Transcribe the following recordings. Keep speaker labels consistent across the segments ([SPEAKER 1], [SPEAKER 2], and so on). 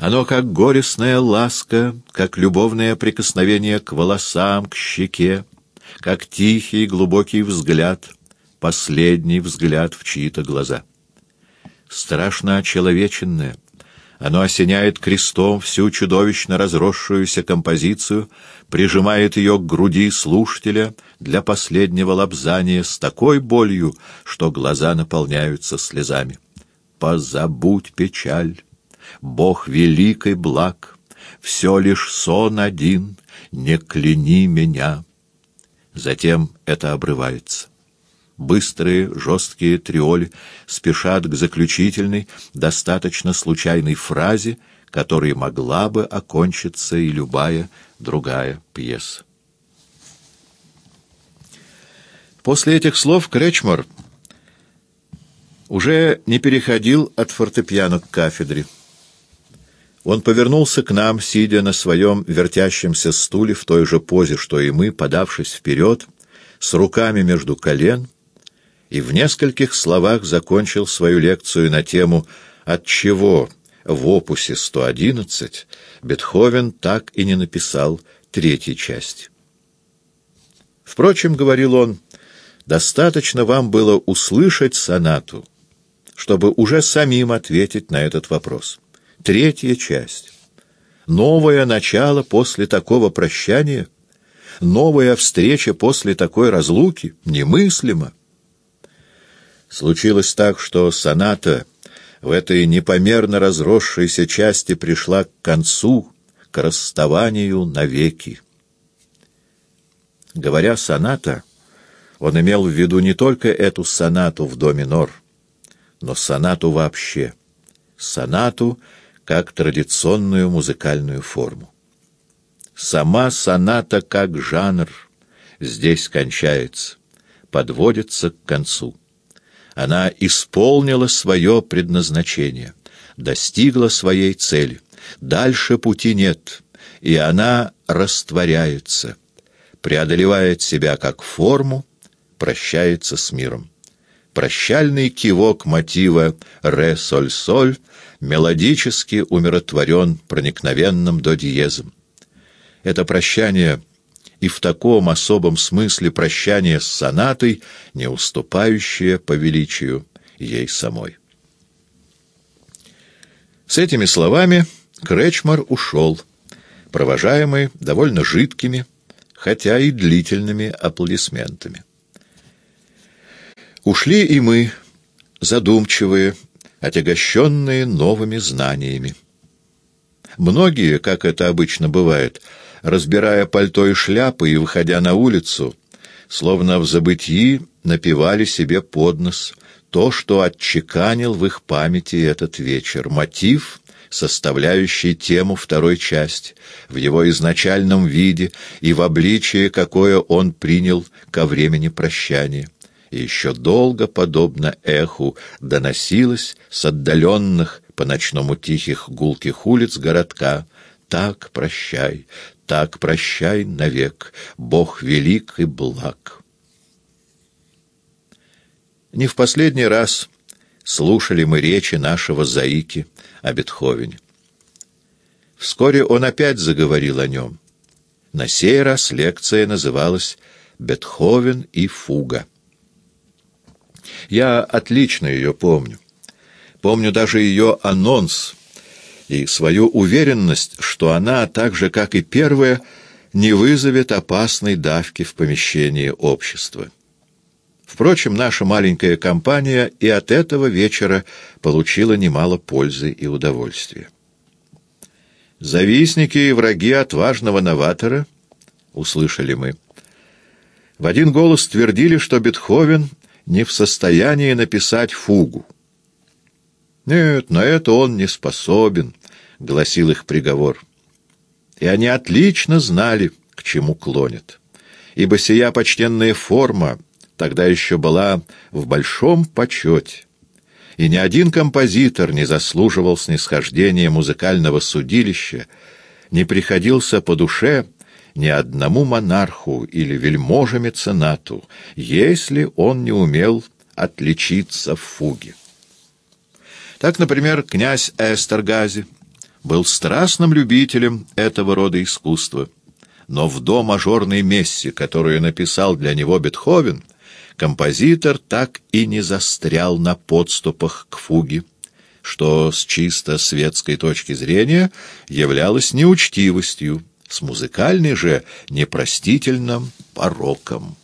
[SPEAKER 1] Оно как горестная ласка, как любовное прикосновение к волосам, к щеке, как тихий глубокий взгляд, последний взгляд в чьи-то глаза. Страшно очеловеченное, оно осеняет крестом всю чудовищно разросшуюся композицию, прижимает ее к груди слушателя для последнего лобзания с такой болью, что глаза наполняются слезами. «Позабудь печаль!» Бог велик благ, все лишь сон один, не кляни меня. Затем это обрывается. Быстрые, жесткие триоли спешат к заключительной, достаточно случайной фразе, которой могла бы окончиться и любая другая пьеса. После этих слов Кречмар уже не переходил от фортепиано к кафедре. Он повернулся к нам, сидя на своем вертящемся стуле в той же позе, что и мы, подавшись вперед, с руками между колен, и в нескольких словах закончил свою лекцию на тему «От чего в опусе 111 Бетховен так и не написал третьей части». Впрочем, — говорил он, — достаточно вам было услышать сонату, чтобы уже самим ответить на этот вопрос. Третья часть. Новое начало после такого прощания, новая встреча после такой разлуки немыслимо. Случилось так, что соната в этой непомерно разросшейся части пришла к концу, к расставанию навеки. Говоря «соната», он имел в виду не только эту сонату в до минор, но сонату вообще, сонату — как традиционную музыкальную форму. Сама соната как жанр здесь кончается, подводится к концу. Она исполнила свое предназначение, достигла своей цели. Дальше пути нет, и она растворяется, преодолевает себя как форму, прощается с миром. Прощальный кивок мотива «ре-соль-соль» мелодически умиротворен проникновенным до диезом. Это прощание и в таком особом смысле прощание с сонатой, не уступающее по величию ей самой. С этими словами Кречмар ушел, провожаемый довольно жидкими, хотя и длительными аплодисментами. Ушли и мы, задумчивые, отягощенные новыми знаниями. Многие, как это обычно бывает, разбирая пальто и шляпы и выходя на улицу, словно в забытии напевали себе под нос то, что отчеканил в их памяти этот вечер, мотив, составляющий тему второй части, в его изначальном виде и в обличии, какое он принял ко времени прощания и еще долго, подобно эху, доносилось с отдаленных по ночному тихих гулких улиц городка «Так прощай, так прощай навек, Бог велик и благ». Не в последний раз слушали мы речи нашего Заики о Бетховене. Вскоре он опять заговорил о нем. На сей раз лекция называлась «Бетховен и фуга». Я отлично ее помню. Помню даже ее анонс и свою уверенность, что она, так же, как и первая, не вызовет опасной давки в помещении общества. Впрочем, наша маленькая компания и от этого вечера получила немало пользы и удовольствия. «Завистники и враги отважного новатора», — услышали мы, — в один голос твердили, что Бетховен не в состоянии написать фугу. «Нет, на это он не способен», — гласил их приговор. И они отлично знали, к чему клонят, ибо сия почтенная форма тогда еще была в большом почете, и ни один композитор не заслуживал снисхождения музыкального судилища, не приходился по душе ни одному монарху или вельможе-меценату, если он не умел отличиться в фуге. Так, например, князь Эстергази, был страстным любителем этого рода искусства, но в до мажорной мессе, которую написал для него Бетховен, композитор так и не застрял на подступах к фуге, что с чисто светской точки зрения являлось неучтивостью, с музыкальной же непростительным пороком.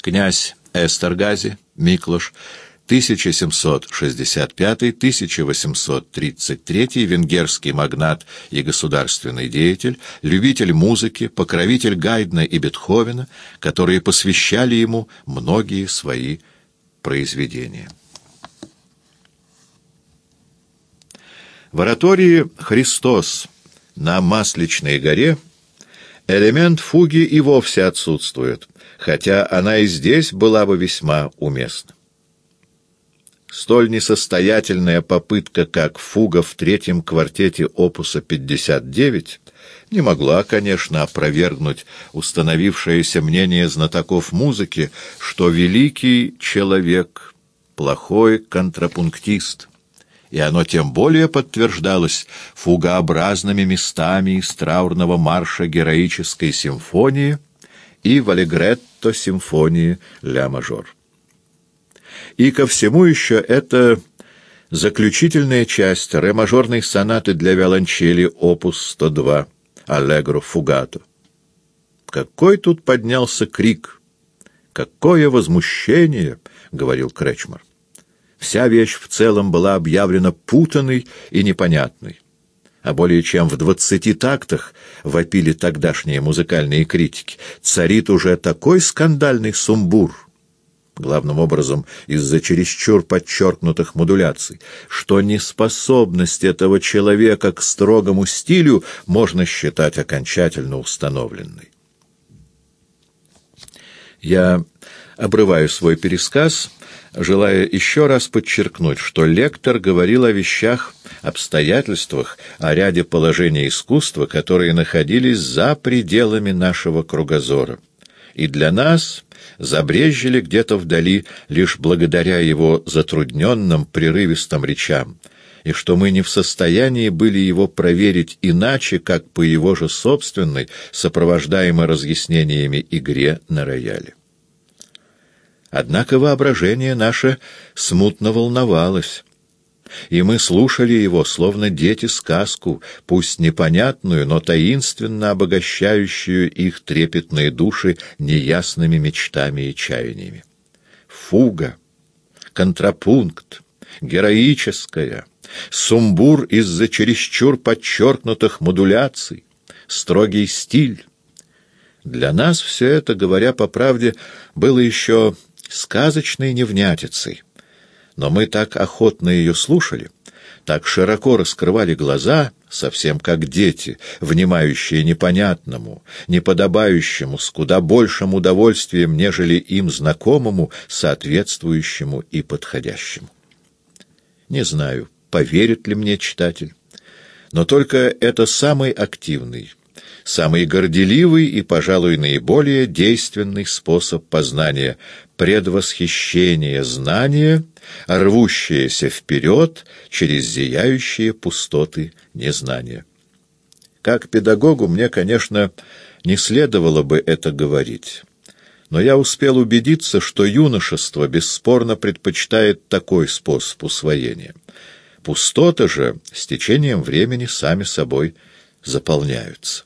[SPEAKER 1] Князь Эстергази, Миклош, 1765-1833 венгерский магнат и государственный деятель, любитель музыки, покровитель Гайдна и Бетховена, которые посвящали ему многие свои произведения. В оратории «Христос» на Масличной горе элемент фуги и вовсе отсутствует, хотя она и здесь была бы весьма уместна. Столь несостоятельная попытка, как фуга в третьем квартете опуса 59, не могла, конечно, опровергнуть установившееся мнение знатоков музыки, что великий человек — плохой контрапунктист — и оно тем более подтверждалось фугообразными местами из траурного марша героической симфонии и валегретто симфонии ля-мажор. И ко всему еще это заключительная часть ре-мажорной сонаты для виолончели опус 102 «Аллегро фугато». Какой тут поднялся крик! Какое возмущение! — говорил Кречмар. Вся вещь в целом была объявлена путанной и непонятной. А более чем в двадцати тактах вопили тогдашние музыкальные критики. Царит уже такой скандальный сумбур, главным образом из-за чересчур подчеркнутых модуляций, что неспособность этого человека к строгому стилю можно считать окончательно установленной. Я обрываю свой пересказ желая еще раз подчеркнуть, что лектор говорил о вещах, обстоятельствах, о ряде положений искусства, которые находились за пределами нашего кругозора. И для нас забрежили где-то вдали лишь благодаря его затрудненным, прерывистым речам, и что мы не в состоянии были его проверить иначе, как по его же собственной, сопровождаемой разъяснениями игре на рояле. Однако воображение наше смутно волновалось, и мы слушали его, словно дети, сказку, пусть непонятную, но таинственно обогащающую их трепетные души неясными мечтами и чаяниями. Фуга, контрапункт, героическая, сумбур из-за чересчур подчеркнутых модуляций, строгий стиль. Для нас все это, говоря по правде, было еще сказочной невнятицей. Но мы так охотно ее слушали, так широко раскрывали глаза, совсем как дети, внимающие непонятному, неподобающему, с куда большим удовольствием, нежели им знакомому, соответствующему и подходящему. Не знаю, поверит ли мне читатель, но только это самый активный, самый горделивый и, пожалуй, наиболее действенный способ познания, предвосхищение знания, рвущееся вперед через зияющие пустоты незнания. Как педагогу мне, конечно, не следовало бы это говорить, но я успел убедиться, что юношество бесспорно предпочитает такой способ усвоения. Пустоты же с течением времени сами собой заполняются.